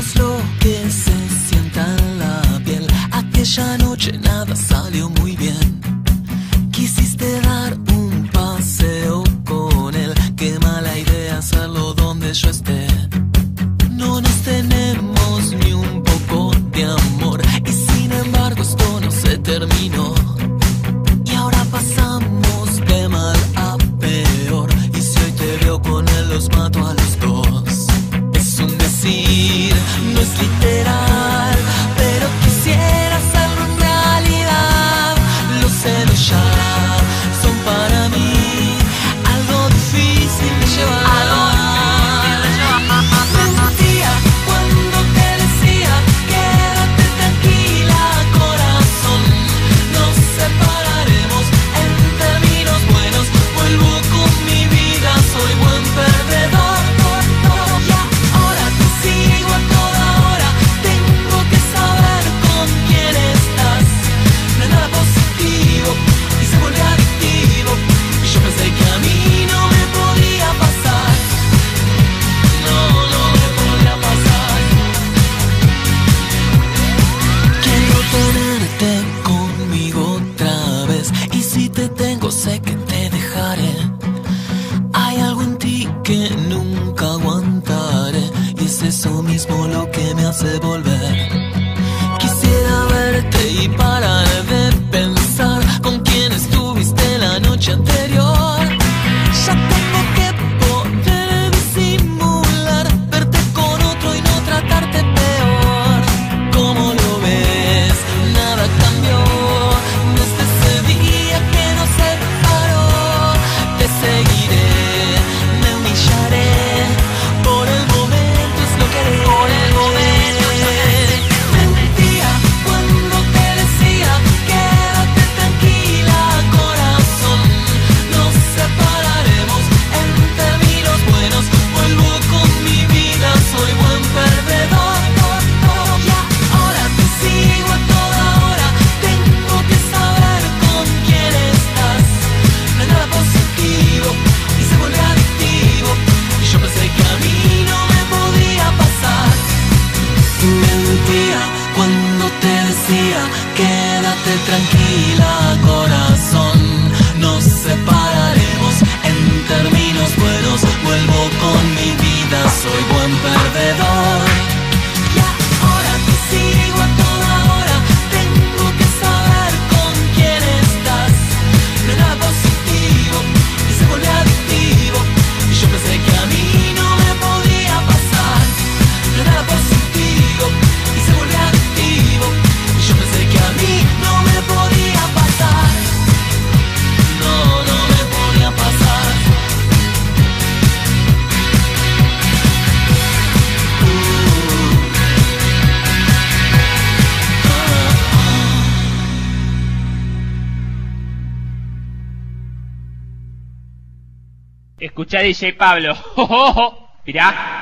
sabemos lo que se sienta en la piel. Aquella noche nada salió muy bien. si te tengo, sé que te dejaré. Hay algo en ti que nunca aguantaré. Y es eso mismo lo que me hace volver. Quisiera verte y parar. cuando te decía, quédate tranquila, corazón. Escuchá DJ Pablo. Mirá.